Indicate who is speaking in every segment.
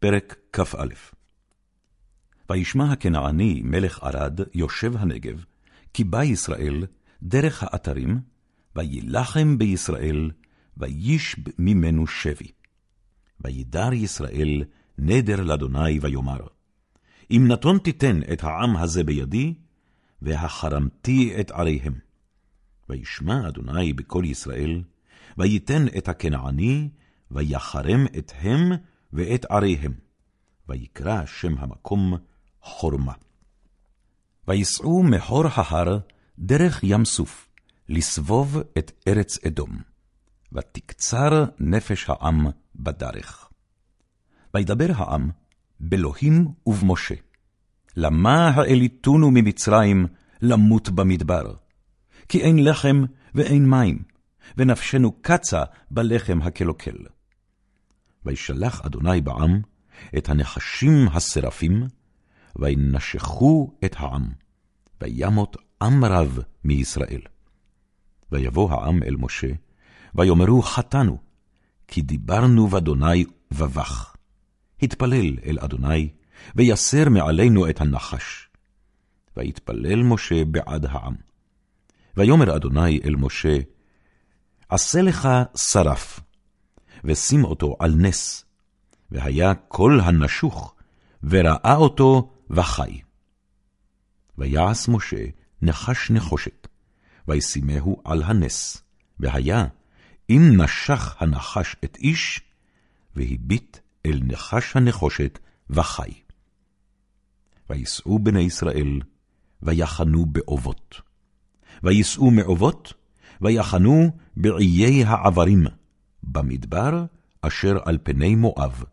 Speaker 1: פרק כ"א וישמע הכנעני מלך ערד יושב הנגב, כי בא ישראל דרך האתרים, וילחם בישראל, ויש ממנו שבי. וידר ישראל נדר לאדוני ויאמר, אם נתון תיתן את העם הזה בידי, והחרמתי את עריהם. וישמע אדוני בקול ישראל, ויתן את הכנעני, ויחרם אתהם ואת עריהם. ויקרא שם המקום חורמה. ויסעו מחור ההר דרך ים סוף, לסבוב את ארץ אדום, ותקצר נפש העם בדרך. וידבר העם באלוהים ובמשה, למה העליתונו ממצרים למות במדבר? כי אין לחם ואין מים, ונפשנו קצה בלחם הקלוקל. וישלח אדוני בעם את הנחשים השרפים, וינשכו את העם, וימות עם רב מישראל. ויבוא העם אל משה, ויאמרו חטאנו, כי דיברנו באדוני ובך. התפלל אל אדוני, ויסר מעלינו את הנחש. ויתפלל משה בעד העם. ויאמר אדוני אל משה, עשה לך שרף, ושים אותו על נס, והיה כל הנשוך, וראה אותו וחי. ויעש משה נחש נחושת, וישימהו על הנס, והיה, אם נשך הנחש את איש, והביט אל נחש הנחושת וחי. ויסעו בני ישראל, ויחנו באובות. ויסעו מאובות, ויחנו בעיי העברים, במדבר אשר על פני מואב,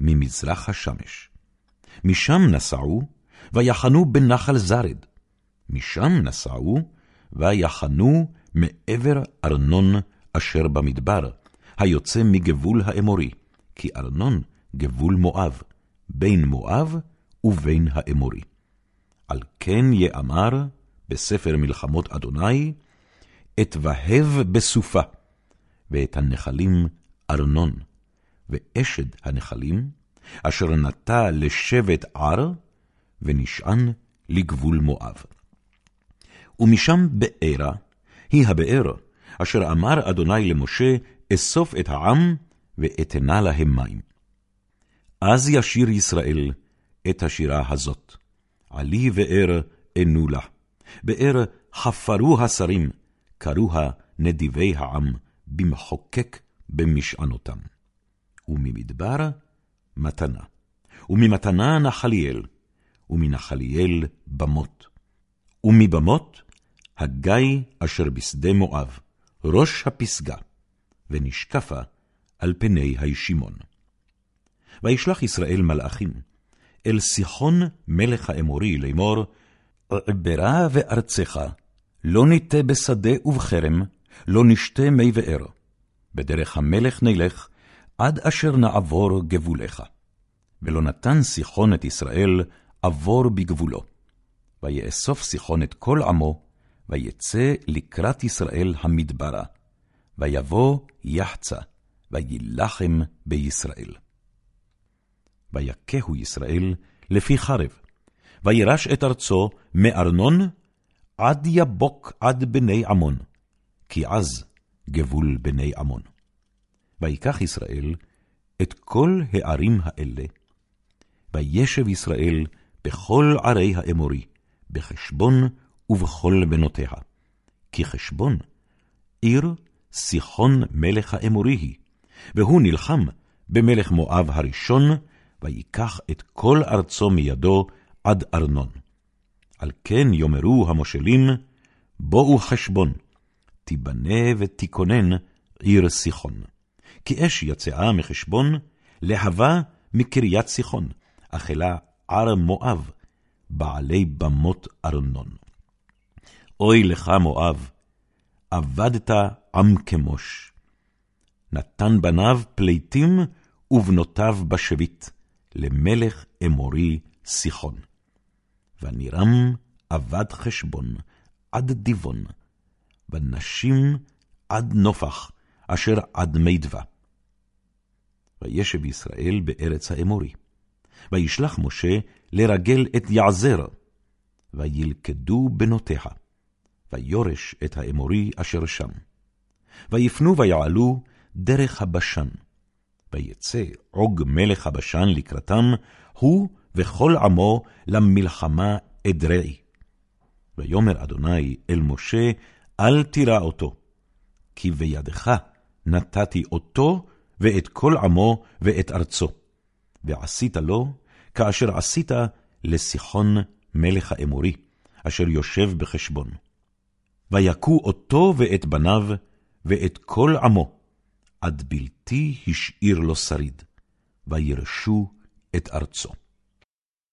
Speaker 1: ממזרח השמש. משם נסעו, ויחנו בנחל זרד. משם נסעו, ויחנו מעבר ארנון אשר במדבר, היוצא מגבול האמורי, כי ארנון גבול מואב, בין מואב ובין האמורי. על כן יאמר בספר מלחמות אדוני, אתבהב בסופה, ואת הנחלים ארנון, ואשד הנחלים, אשר נטע לשבט ער, ונשען לגבול מואב. ומשם בארה, היא הבאר, אשר אמר אדוני למשה, אסוף את העם, ואתנה להם מים. אז ישיר ישראל את השירה הזאת, עלי באר ענו לה, באר חפרו השרים, קרוה נדיבי העם, במחוקק במשענותם. וממדבר מתנה, וממתנה נחליאל, ומנחליאל במות. ומבמות הגיא אשר בשדה מואב, ראש הפסגה, ונשקפה על פני הישימון. וישלח ישראל מלאכים אל סיחון מלך האמורי לאמור, עברה וארצך, לא ניטה בשדה ובכרם, לא נשתה מי באר. בדרך המלך נלך, עד אשר נעבור גבולך. ולא נתן סיחון את ישראל עבור בגבולו. ויאסוף סיחון את כל עמו, ויצא לקראת ישראל המדברה, ויבוא יחצה, ויילחם בישראל. ויכהו ישראל לפי חרב, וירש את ארצו מארנון עד יבוק עד בני עמון, כי עז גבול בני עמון. ויקח ישראל את כל הערים האלה, וישב ישראל בכל ערי האמורי, בחשבון ובכל בנותיה. כי חשבון, עיר סיחון מלך האמורי היא, והוא נלחם במלך מואב הראשון, ויקח את כל ארצו מידו עד ארנון. על כן יאמרו המושלים, בואו חשבון, תיבנה ותיכונן עיר סיחון. כי אש יצאה מחשבון, להבה מקריית סיחון, אכלה ער מואב, בעלי במות ארנון. אוי לך מואב, אבדת עם כמוש. נתן בניו פליטים ובנותיו בשביט, למלך אמורי סיחון. ונירם אבד חשבון עד דיבון, ונשים עד נופח, אשר עד מידבה. וישב ישראל בארץ האמורי, וישלח משה לרגל את יעזר, וילכדו בנותיה, ויורש את האמורי אשר שם. ויפנו ויעלו דרך הבשן. ויצא עוג מלך הבשן לקראתם, הוא וכל עמו למלחמה אדרעי. ויאמר אדוני אל משה, אל תירא אותו, כי בידך נתתי אותו ואת כל עמו ואת ארצו, ועשית לו כאשר עשית לסיחון מלך האמורי, אשר יושב בחשבון. ויכו אותו ואת בניו, ואת כל עמו, עד בלתי השאיר לו שריד, וירשו את ארצו.